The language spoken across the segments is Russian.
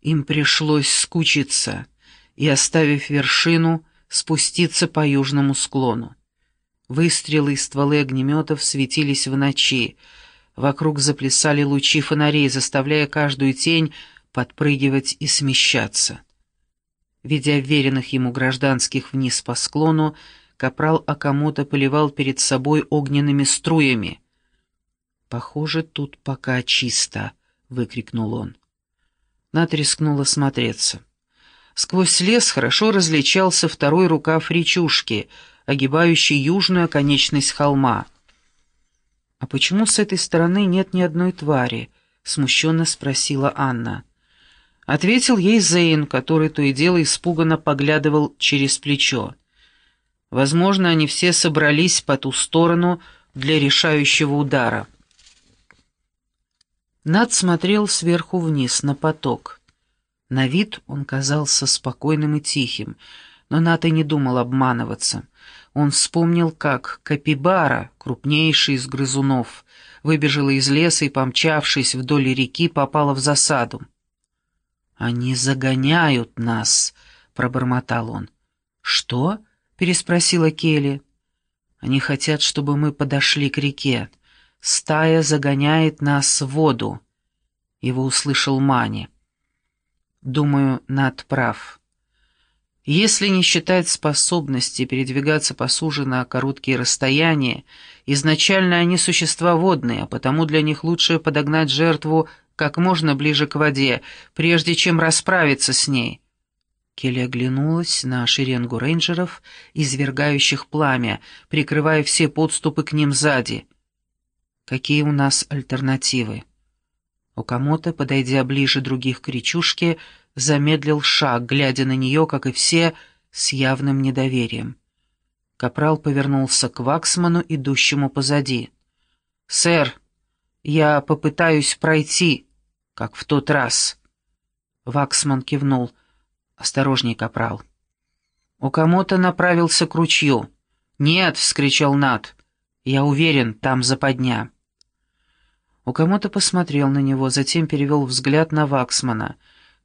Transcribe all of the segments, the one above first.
Им пришлось скучиться и, оставив вершину, спуститься по южному склону. Выстрелы и стволы огнеметов светились в ночи. Вокруг заплясали лучи фонарей, заставляя каждую тень подпрыгивать и смещаться. Ведя веренных ему гражданских вниз по склону, капрал Акамото поливал перед собой огненными струями. «Похоже, тут пока чисто», — выкрикнул он. Нат рискнула смотреться. Сквозь лес хорошо различался второй рукав речушки, огибающий южную оконечность холма. «А почему с этой стороны нет ни одной твари?» — смущенно спросила Анна. Ответил ей Зейн, который то и дело испуганно поглядывал через плечо. Возможно, они все собрались по ту сторону для решающего удара. Над смотрел сверху вниз на поток. На вид он казался спокойным и тихим, но Нат и не думал обманываться. Он вспомнил, как Капибара, крупнейший из грызунов, выбежала из леса и, помчавшись вдоль реки, попала в засаду. «Они загоняют нас», — пробормотал он. «Что?» — переспросила Келли. «Они хотят, чтобы мы подошли к реке. Стая загоняет нас в воду». Его услышал Мани. «Думаю, Над прав. Если не считать способности передвигаться по суше на короткие расстояния, изначально они существа водные, а потому для них лучше подогнать жертву как можно ближе к воде, прежде чем расправиться с ней. Келли оглянулась на шеренгу рейнджеров, извергающих пламя, прикрывая все подступы к ним сзади. Какие у нас альтернативы? Окамото, подойдя ближе других к речушке, замедлил шаг, глядя на нее, как и все, с явным недоверием. Капрал повернулся к Ваксману, идущему позади. «Сэр, я попытаюсь пройти», как в тот раз. Ваксман кивнул. «Осторожней, капрал». У кому-то направился к ручью. «Нет!» — вскричал Нат. «Я уверен, там западня». У кому-то посмотрел на него, затем перевел взгляд на Ваксмана.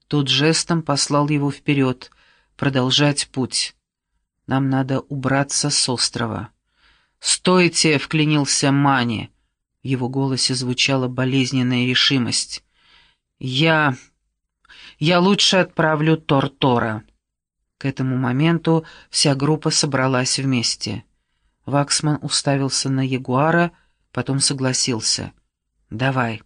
Тот жестом послал его вперед, продолжать путь. «Нам надо убраться с острова». «Стойте!» — вклинился Мани. В его голосе звучала болезненная решимость. «Я... я лучше отправлю Тор-Тора». К этому моменту вся группа собралась вместе. Ваксман уставился на Ягуара, потом согласился. «Давай».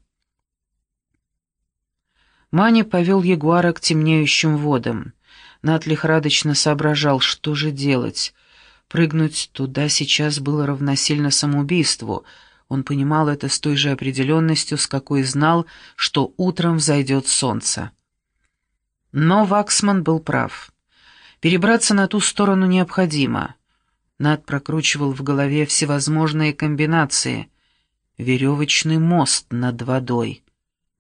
Мани повел Ягуара к темнеющим водам. Нат лихорадочно соображал, что же делать. Прыгнуть туда сейчас было равносильно самоубийству — он понимал это с той же определенностью, с какой знал, что утром взойдет солнце. Но Ваксман был прав. Перебраться на ту сторону необходимо. Над прокручивал в голове всевозможные комбинации. Веревочный мост над водой.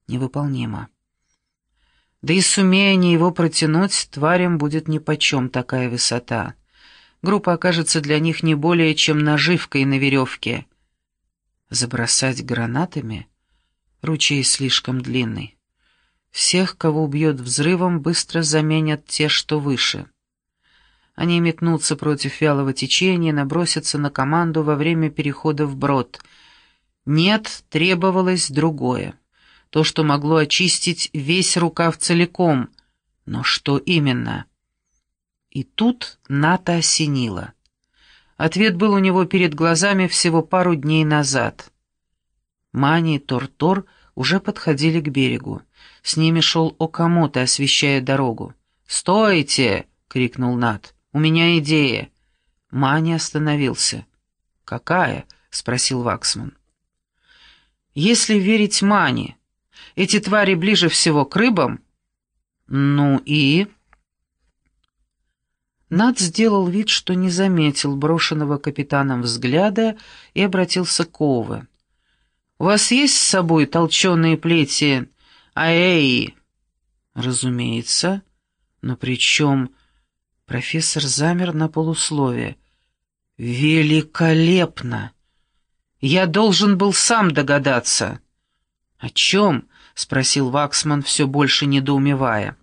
Невыполнимо. Да и сумея они его протянуть, тварям будет нипочем такая высота. Группа окажется для них не более чем наживкой на веревке — Забросать гранатами? Ручей слишком длинный. Всех, кого убьет взрывом, быстро заменят те, что выше. Они метнутся против вялого течения, набросятся на команду во время перехода в брод. Нет, требовалось другое. То, что могло очистить весь рукав целиком. Но что именно? И тут НАТО осенило. Ответ был у него перед глазами всего пару дней назад. Мани и Тор-Тор уже подходили к берегу. С ними шел Окамото, освещая дорогу. «Стойте!» — крикнул Нат. «У меня идея!» Мани остановился. «Какая?» — спросил Ваксман. «Если верить Мани, эти твари ближе всего к рыбам?» «Ну и...» Над сделал вид, что не заметил брошенного капитаном взгляда и обратился к Ове. «У вас есть с собой толченые плети Аэи?» «Разумеется. Но при чем...» Профессор замер на полусловие. «Великолепно! Я должен был сам догадаться». «О чем?» — спросил Ваксман, все больше недоумевая.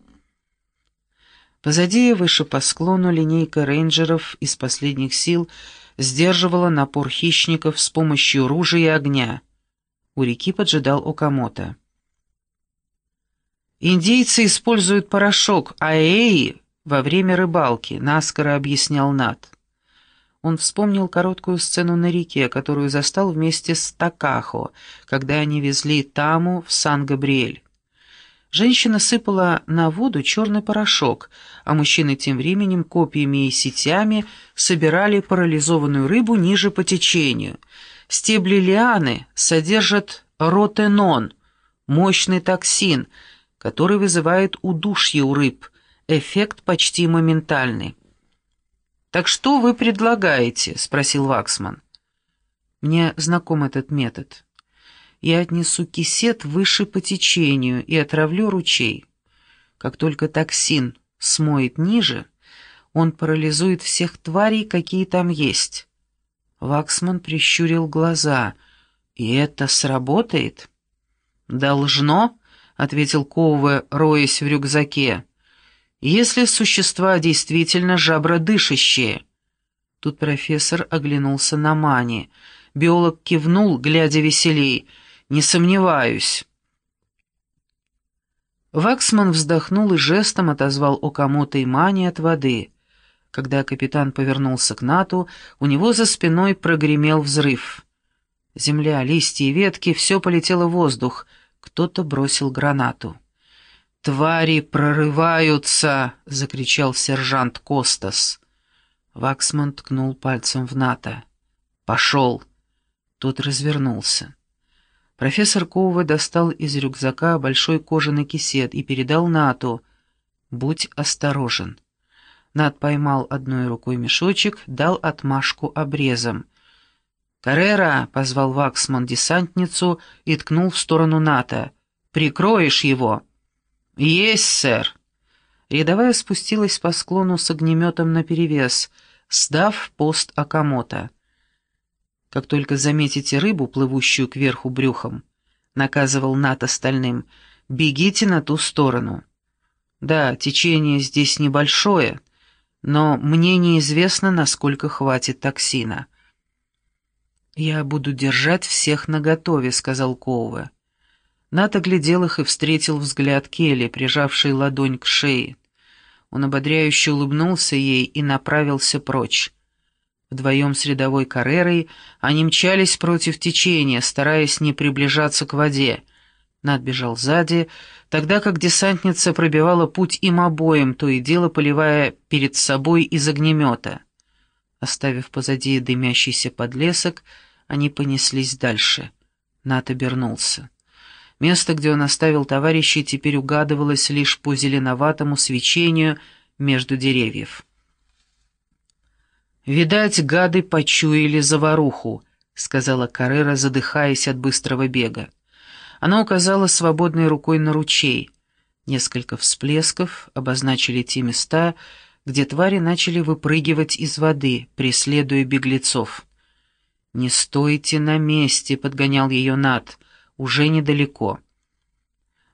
Позади, выше по склону, линейка рейнджеров из последних сил сдерживала напор хищников с помощью ружья и огня. У реки поджидал Окамото. «Индейцы используют порошок аэи во время рыбалки», — наскоро объяснял Нат. Он вспомнил короткую сцену на реке, которую застал вместе с Такахо, когда они везли Таму в Сан-Габриэль. Женщина сыпала на воду черный порошок, а мужчины тем временем копьями и сетями собирали парализованную рыбу ниже по течению. Стебли лианы содержат ротенон, мощный токсин, который вызывает удушье у рыб, эффект почти моментальный. «Так что вы предлагаете?» — спросил Ваксман. «Мне знаком этот метод я отнесу кисет выше по течению и отравлю ручей. Как только токсин смоет ниже, он парализует всех тварей, какие там есть. Ваксман прищурил глаза. «И это сработает?» «Должно», — ответил Коуве, роясь в рюкзаке. «Если существа действительно жабродышащие». Тут профессор оглянулся на Мани. Биолог кивнул, глядя веселей — не сомневаюсь». Ваксман вздохнул и жестом отозвал Окамото и Мани от воды. Когда капитан повернулся к Нату, у него за спиной прогремел взрыв. Земля, листья и ветки — все полетело в воздух. Кто-то бросил гранату. «Твари прорываются!» — закричал сержант Костас. Ваксман ткнул пальцем в Ната. «Пошел!» Тот развернулся. Профессор Коува достал из рюкзака большой кожаный кисет и передал Нату. «Будь осторожен». Нат поймал одной рукой мешочек, дал отмашку обрезом. «Каррера!» — позвал Ваксман десантницу и ткнул в сторону Ната. «Прикроешь его?» «Есть, сэр!» Рядовая спустилась по склону с огнеметом наперевес, сдав пост Акамото. Как только заметите рыбу, плывущую кверху брюхом, наказывал Нат остальным, бегите на ту сторону. Да, течение здесь небольшое, но мне неизвестно, насколько хватит токсина. «Я буду держать всех наготове», — сказал Коува. Нат оглядел их и встретил взгляд Келли, прижавший ладонь к шее. Он ободряюще улыбнулся ей и направился прочь. Вдвоем с рядовой Каррерой они мчались против течения, стараясь не приближаться к воде. Над бежал сзади, тогда как десантница пробивала путь им обоим, то и дело поливая перед собой из огнемета. Оставив позади дымящийся подлесок, они понеслись дальше. Нат обернулся. Место, где он оставил товарищей, теперь угадывалось лишь по зеленоватому свечению между деревьев. «Видать, гады почуяли заваруху», — сказала Каррера, задыхаясь от быстрого бега. Она указала свободной рукой на ручей. Несколько всплесков обозначили те места, где твари начали выпрыгивать из воды, преследуя беглецов. «Не стойте на месте», — подгонял ее Над, — «уже недалеко».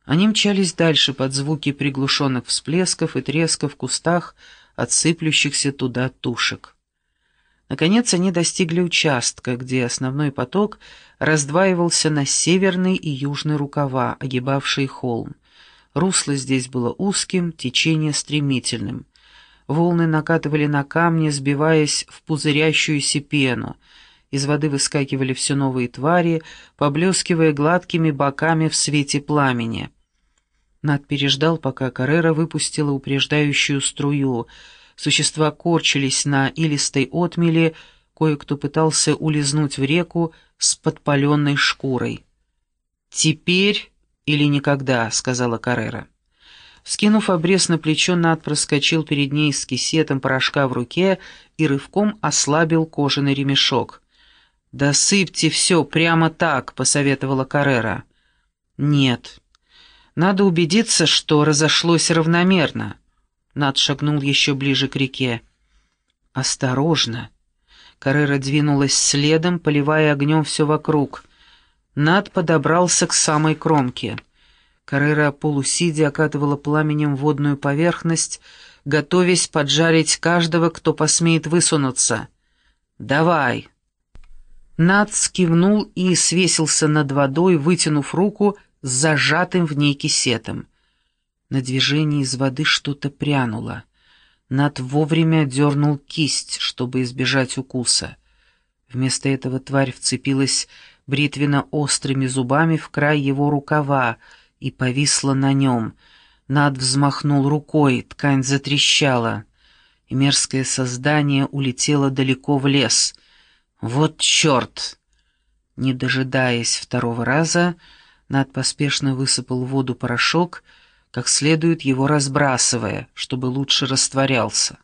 Они мчались дальше под звуки приглушенных всплесков и треска в кустах отсыплющихся туда тушек. Наконец они достигли участка, где основной поток раздваивался на северный и южный рукава, огибавшие холм. Русло здесь было узким, течение стремительным. Волны накатывали на камни, сбиваясь в пузырящуюся пену. Из воды выскакивали все новые твари, поблескивая гладкими боками в свете пламени. Над переждал, пока Каррера выпустила упреждающую струю — Существа корчились на илистой отмеле, кое-кто пытался улизнуть в реку с подпаленной шкурой. «Теперь или никогда», — сказала Каррера. Скинув обрез на плечо, Над проскочил перед ней с кисетом порошка в руке и рывком ослабил кожаный ремешок. «Досыпьте все прямо так», — посоветовала Каррера. «Нет. Надо убедиться, что разошлось равномерно». Над шагнул еще ближе к реке. «Осторожно!» Каррера двинулась следом, поливая огнем все вокруг. Над подобрался к самой кромке. Каррера полусидя окатывала пламенем водную поверхность, готовясь поджарить каждого, кто посмеет высунуться. «Давай!» Над скивнул и свесился над водой, вытянув руку с зажатым в ней кисетом. На движении из воды что-то прянуло. Над вовремя дернул кисть, чтобы избежать укуса. Вместо этого тварь вцепилась бритвенно-острыми зубами в край его рукава и повисла на нем. Над взмахнул рукой, ткань затрещала, и мерзкое создание улетело далеко в лес. «Вот черт!» Не дожидаясь второго раза, Над поспешно высыпал в воду порошок, как следует его разбрасывая, чтобы лучше растворялся.